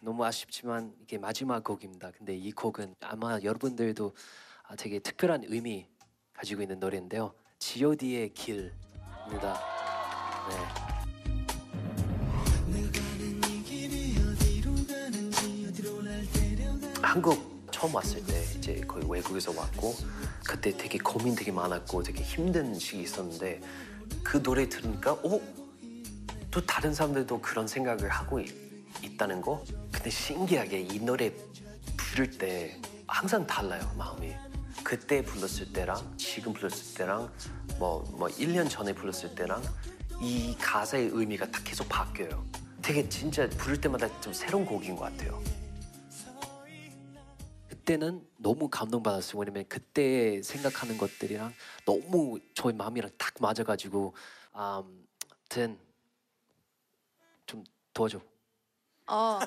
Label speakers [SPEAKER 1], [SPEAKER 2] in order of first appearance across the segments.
[SPEAKER 1] 너무 아쉽지만 이게 마지막 곡입니다. 근데 이 곡은 아마 여러분들도 아, 되게 특별한 의미 가지고 있는 노래인데요. G.O.D의 길입니다. 네. 한국 처음 왔을 때 이제 거의 외국에서 왔고 그때 되게 고민 되게 많았고 되게 힘든 시기 있었는데 그 노래 들으니까 어? 또 다른 사람들도 그런 생각을 하고 있, 있다는 거? 근데 신기하게 이 노래 부를 때 항상 달라요 마음이 그때 불렀을 때랑 지금 불렀을 때랑 뭐, 뭐 1년 전에 불렀을 때랑 이 가사의 의미가 다 계속 바뀌어요 되게 진짜 부를 때마다 좀 새로운 곡인 것 같아요 그때는 너무 감동받았어요. 왜냐면 그때 생각하는 것들이랑 너무 저희 마음이랑 딱 맞아가지고 음, 아무튼 좀 도와줘.
[SPEAKER 2] 어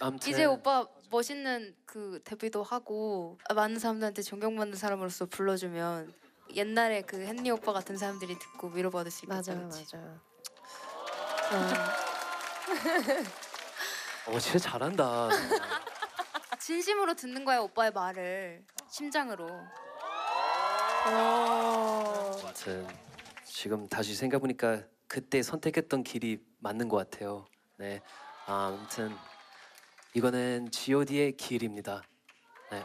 [SPEAKER 1] 아무튼
[SPEAKER 2] 이제 오빠 멋있는 그 데뷔도 하고 많은 사람들한테 존경받는 사람으로서 불러주면 옛날에 그 헨리 오빠 같은 사람들이 듣고 위로받을 수 있겠다.
[SPEAKER 3] 맞아요,
[SPEAKER 2] 그치?
[SPEAKER 3] 맞아요.
[SPEAKER 1] 어 진짜 잘한다.
[SPEAKER 2] 진심으로 듣는 거야 오빠의 말을 심장으로.
[SPEAKER 1] 아무튼 지금 다시 생각해보니까 그때 선택했던 길이 맞는 것 같아요. 네. 아, 아무튼 이거는 G.O.D의 길입니다. 네.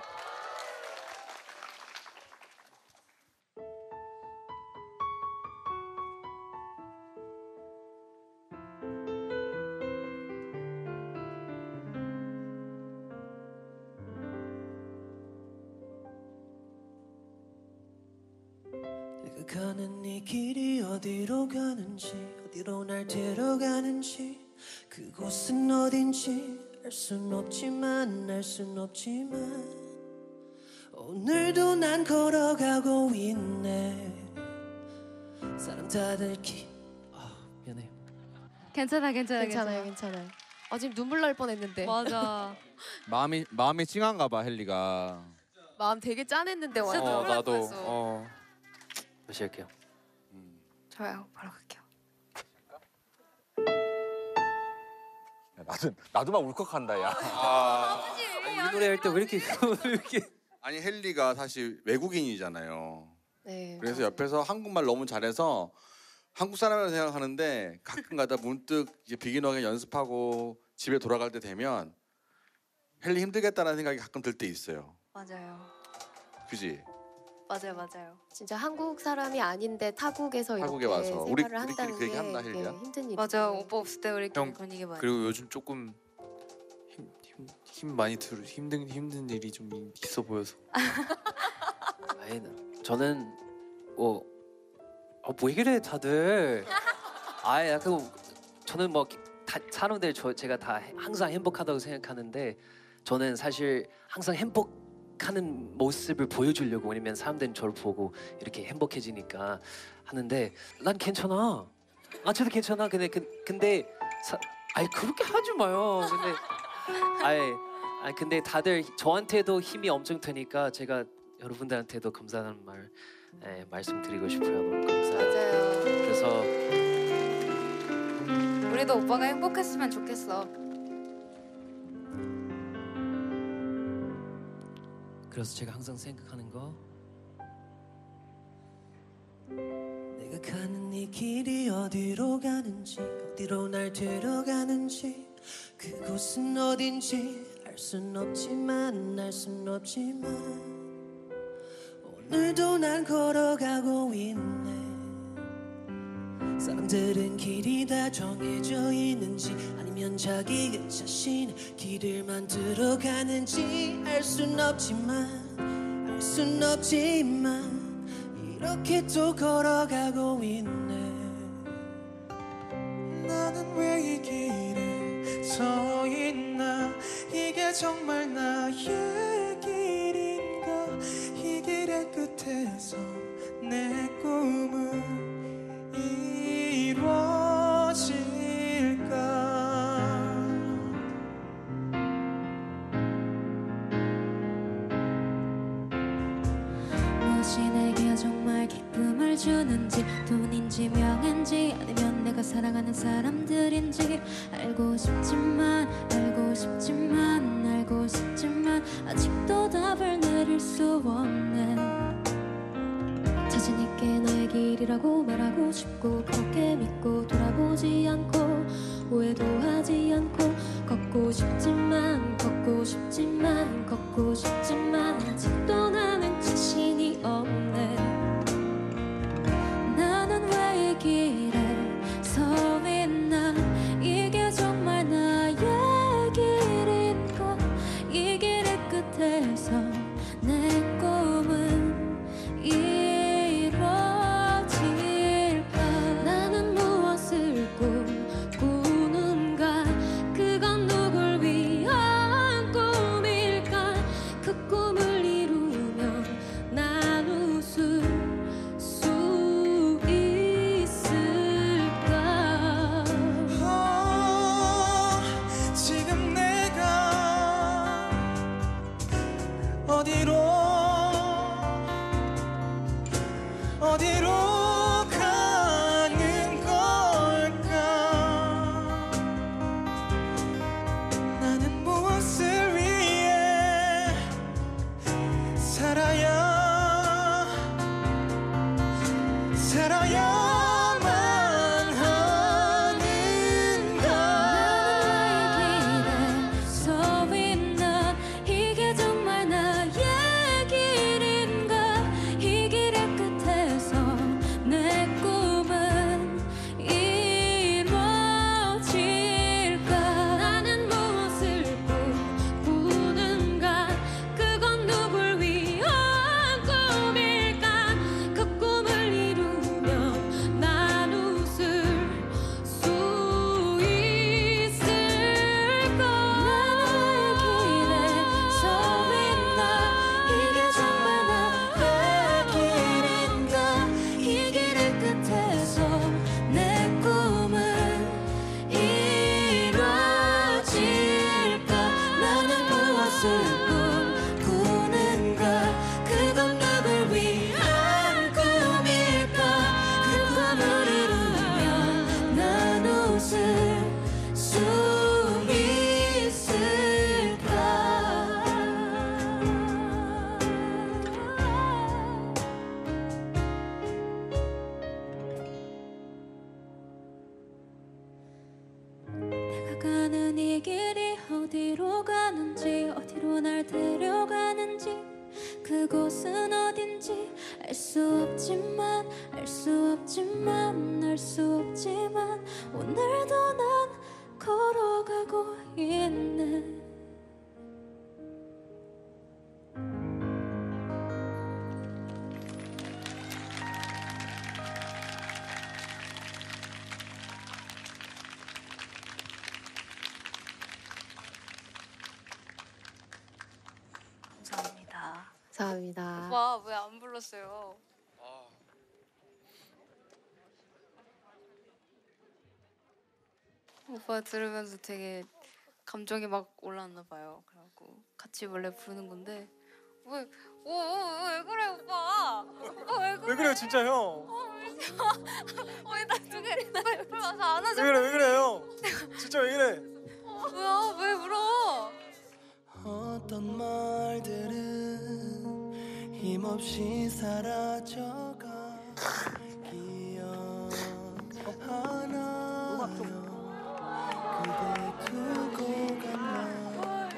[SPEAKER 4] 내가 가는 이 길이 어디로 가는지 어디로 날 데려가는지 그곳은 어딘지 알 순 없지만 알 순 없지만 오늘도 난 걸어가고 있네 사람 다들 기
[SPEAKER 1] 아, 미안해.
[SPEAKER 2] 괜찮아 괜찮아
[SPEAKER 3] 괜찮아요, 괜찮아요. 아 지금 눈물 날 뻔했는데
[SPEAKER 2] 맞아.
[SPEAKER 5] 마음이 마음이 찡한가 봐 헨리가.
[SPEAKER 3] 마음 되게 짠했는데 완전.
[SPEAKER 2] 진짜
[SPEAKER 5] 어
[SPEAKER 2] 눈물 날
[SPEAKER 5] 나도.
[SPEAKER 2] 뻔했어.
[SPEAKER 5] 어.
[SPEAKER 1] 다시 할게요.
[SPEAKER 2] 좋아요 바로 갈게요.
[SPEAKER 5] 나도 나도 막 울컥한다 야.
[SPEAKER 1] 우리 노래 할 때 왜 이렇게 왜 이렇게
[SPEAKER 5] 아니 헨리가 사실 외국인이잖아요.
[SPEAKER 3] 네.
[SPEAKER 5] 그래서 옆에서 한국말 너무 잘해서 한국 사람이라고 생각하는데 가끔가다 문득 이제 비기너게 연습하고 집에 돌아갈 때 되면 헨리 힘들겠다는 생각이 가끔 들 때 있어요.
[SPEAKER 2] 맞아요.
[SPEAKER 5] 그지?
[SPEAKER 2] 맞아요 맞아요.
[SPEAKER 3] 진짜 한국 사람이 아닌데 타국에서
[SPEAKER 5] 타국에
[SPEAKER 3] 이렇게
[SPEAKER 5] 와서. 우리-
[SPEAKER 3] 생활을
[SPEAKER 5] 우리끼리
[SPEAKER 3] 한다는
[SPEAKER 5] 그 얘기
[SPEAKER 3] 게
[SPEAKER 5] 한다,
[SPEAKER 3] 네,
[SPEAKER 5] 헬리야?
[SPEAKER 3] 힘든 일.
[SPEAKER 2] 맞아 오빠 없을 때 우리
[SPEAKER 6] 형,
[SPEAKER 2] 분위기 많이.
[SPEAKER 6] 그리고 요즘 조금 힘, 힘, 힘 많이 들 힘든 힘든 일이 좀 있어 보여서
[SPEAKER 1] 아니 저는 뭐, 어, 왜 그래 다들 아 약간 저는 뭐 다, 사람들 저 제가 다 항상 행복하다고 생각하는데 저는 사실 항상 행복 하는 모습을 보여주려고 왜냐면 사람들은 저를 보고 이렇게 행복해지니까 하는데 난 괜찮아 아 저도 괜찮아 근데 그, 근데 사, 아니 그렇게 하지 마요 근데 아이 아 근데 다들 저한테도 힘이 엄청 되니까 제가 여러분들한테도 감사하는 말 예, 말씀드리고 싶어요. 너무 감사해요.
[SPEAKER 2] 맞아요.
[SPEAKER 1] 그래서
[SPEAKER 2] 우리도 오빠가 행복했으면 좋겠어.
[SPEAKER 1] 그래서 제가 항상 생각하는 거
[SPEAKER 4] 내가 가는 이 길이 어디로 가는지 어디로 날 데려가는지 그곳은 어딘지 알 순 없지만 알 순 없지만 오늘도 난 걸어가고 있네. 사람들은 길이 다 정해져 있는지 아니면 자기 그 자신의 길을 만들어 가는지 알 순 없지만 알 순 없지만 이렇게 또 걸어가고 있네. 나는 왜 이 길에 서 있나? 이게 정말 나의 길인가? 이 길의 끝에서 내 꿈은
[SPEAKER 7] 사랑하는 사람들인지 알고 싶지만 알고 싶지만 알고 싶지만 아직도 답을 내릴 수 없네. 자신 있게 나의 길이라고 말하고 싶고 그렇게 믿고 돌아보지 않고 오해도 하지 않고 걷고 싶지만 걷고 싶지만 걷고 싶지만 아직도 가
[SPEAKER 4] 가는
[SPEAKER 7] 이 길이 어디로 가는지 어디로 날 데려가는지 그곳은 어딘지 알 수 없지만 알 수 없지만 알 수 없지만 오늘도 난 걸어가고 있네
[SPEAKER 2] 왜 안 불렀어요? 오빠 들으면서 되게 감정이 막 올라왔나 봐요. 그래갖고 같이 원래 부르는 건데 왜오왜 그래 오빠? 오빠 왜 그래?
[SPEAKER 8] 왜 그래요 진짜 형?
[SPEAKER 2] 어이 나두개 나왜 불러서 안아줘?
[SPEAKER 8] 왜 그래 왜 그래요? 진짜 왜 그래?
[SPEAKER 2] 뭐야 왜 울어?
[SPEAKER 4] 어떤 말들은 힘 없이 사라져가 기억 하나요 그대 두고 갔나요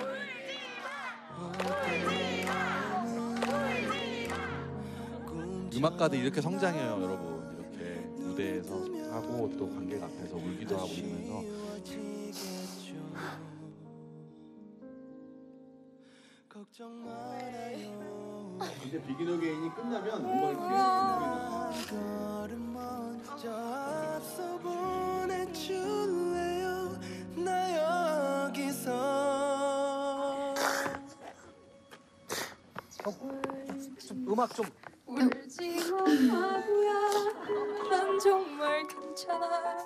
[SPEAKER 5] 음악가들 이렇게 성장해요, 여러분. 이렇게 무대에서 하고 또 관객 앞에서 울기도 하고 이러면서.
[SPEAKER 4] 걱정 말아요
[SPEAKER 5] 이제 비긴 어게인이 끝나면
[SPEAKER 4] 걸음. 먼저 앞서 보내줄래요 나 여기서
[SPEAKER 8] 음악 좀.
[SPEAKER 2] 울지 마 바보야 난 정말 괜찮아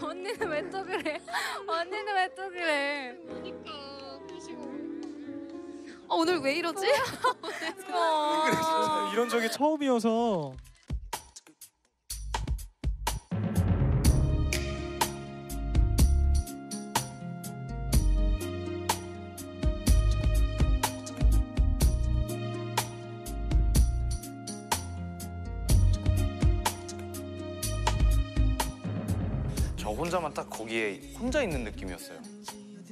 [SPEAKER 2] 언니는 왜 또 그래? 언니는 왜 또 그래?
[SPEAKER 3] 어, 오늘 왜 이러지?
[SPEAKER 8] 진짜 이런 적이 처음이어서
[SPEAKER 6] 저 혼자만 딱 거기에 혼자 있는 느낌이었어요.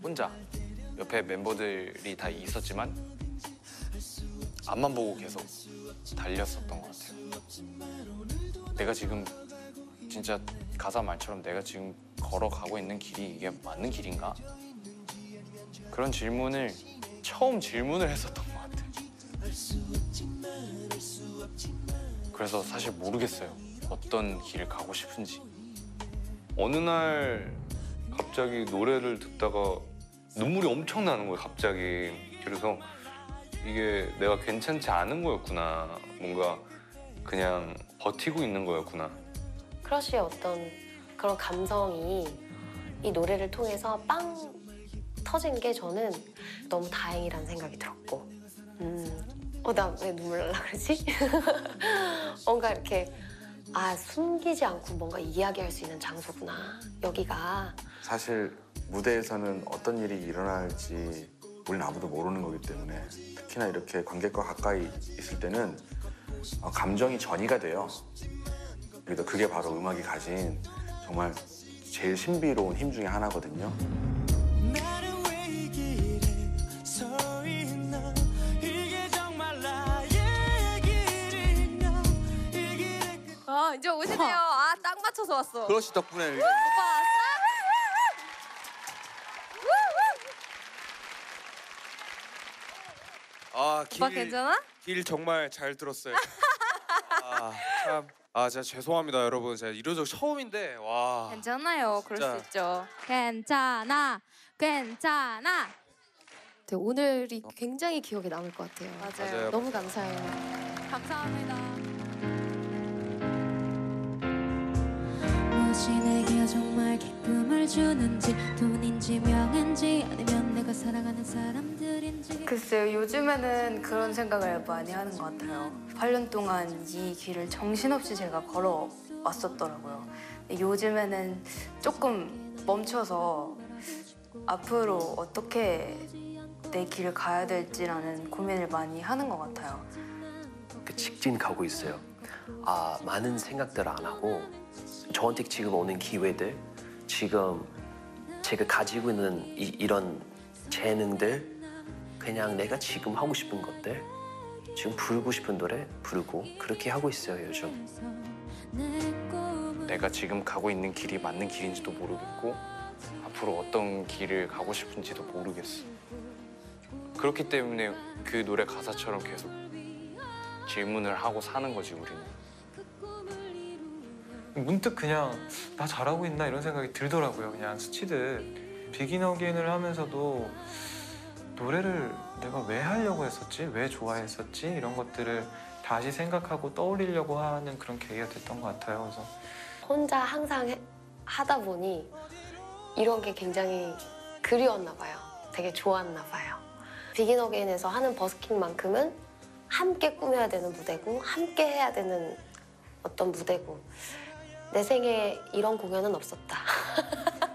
[SPEAKER 6] 혼자. 옆에 멤버들이 다 있었지만 앞만 보고 계속 달렸었던 것 같아요. 내가 지금 진짜 가사 말처럼 내가 지금 걸어가고 있는 길이 이게 맞는 길인가? 그런 질문을 처음 질문을 했었던 것 같아요. 그래서 사실 모르겠어요. 어떤 길을 가고 싶은지.
[SPEAKER 9] 어느 날 갑자기 노래를 듣다가 눈물이 엄청 나는 거예요 갑자기. 그래서 이게 내가 괜찮지 않은 거였구나. 뭔가 그냥 버티고 있는 거였구나.
[SPEAKER 10] 크러쉬의 어떤 그런 감성이 이 노래를 통해서 빵 터진 게 저는 너무 다행이라는 생각이 들었고 음, 어, 나 왜 눈물 날라 그러지? 뭔가 이렇게 아, 숨기지 않고 뭔가 이야기할 수 있는 장소구나. 여기가.
[SPEAKER 5] 사실 무대에서는 어떤 일이 일어날지 우리는 아무도 모르는 거기 때문에 특히나 이렇게 관객과 가까이 있을 때는 어, 감정이 전이가 돼요. 그래서 그게 바로 음악이 가진 정말 제일 신비로운 힘 중에 하나거든요.
[SPEAKER 3] 아, 이제 오시네요. 아, 딱 맞춰서 왔어.
[SPEAKER 5] 그러시 덕분에
[SPEAKER 6] 아,
[SPEAKER 2] 오빠 괜찮아?
[SPEAKER 6] 길 정말 잘 들었어요. 아, 참. 아, 진짜 죄송합니다, 여러분. 제가 이런 적 처음인데, 와.
[SPEAKER 2] 괜찮아요. 그럴. 수 있죠.
[SPEAKER 7] 괜찮아 괜찮아
[SPEAKER 3] 네, 오늘이 굉장히 기억에 남을 것 같아요.
[SPEAKER 2] 맞아요.
[SPEAKER 6] 맞아요.
[SPEAKER 3] 너무 감사해요.
[SPEAKER 7] 감사합니다 정말 기쁨을 주는지 돈인지 명인지 아니면 내가 사랑하는 사람들인지
[SPEAKER 2] 글쎄요, 요즘에는 그런 생각을 많이 하는 것 같아요. 8년 동안 이 길을 정신없이 제가 걸어왔었더라고요. 요즘에는 조금 멈춰서 앞으로 어떻게 내 길을 가야 될지라는 고민을 많이 하는 것 같아요.
[SPEAKER 1] 그 직진 가고 있어요. 아 많은 생각들 안 하고 저한테 지금 오는 기회들, 지금 제가 가지고 있는 이, 이런 재능들, 그냥 내가 지금 하고 싶은 것들, 지금 부르고 싶은 노래 부르고 그렇게 하고 있어요 요즘.
[SPEAKER 6] 내가 지금 가고 있는 길이 맞는 길인지도 모르겠고 앞으로 어떤 길을 가고 싶은지도 모르겠어. 그렇기 때문에 그 노래 가사처럼 계속 질문을 하고 사는 거지 우리는.
[SPEAKER 11] 문득 그냥 나 잘하고 있나 이런 생각이 들더라고요. 그냥 스치듯 비긴 어게인을 하면서도 노래를 내가 왜 하려고 했었지? 왜 좋아했었지? 이런 것들을 다시 생각하고 떠올리려고 하는 그런 계기가 됐던 것 같아요. 그래서
[SPEAKER 10] 혼자 항상 해- 하다 보니 이런 게 굉장히 그리웠나 봐요. 되게 좋았나 봐요. 비긴 어게인에서 하는 버스킹만큼은 함께 꾸며야 되는 무대고 함께 해야 되는 어떤 무대고 내 생에 이런 공연은 없었다.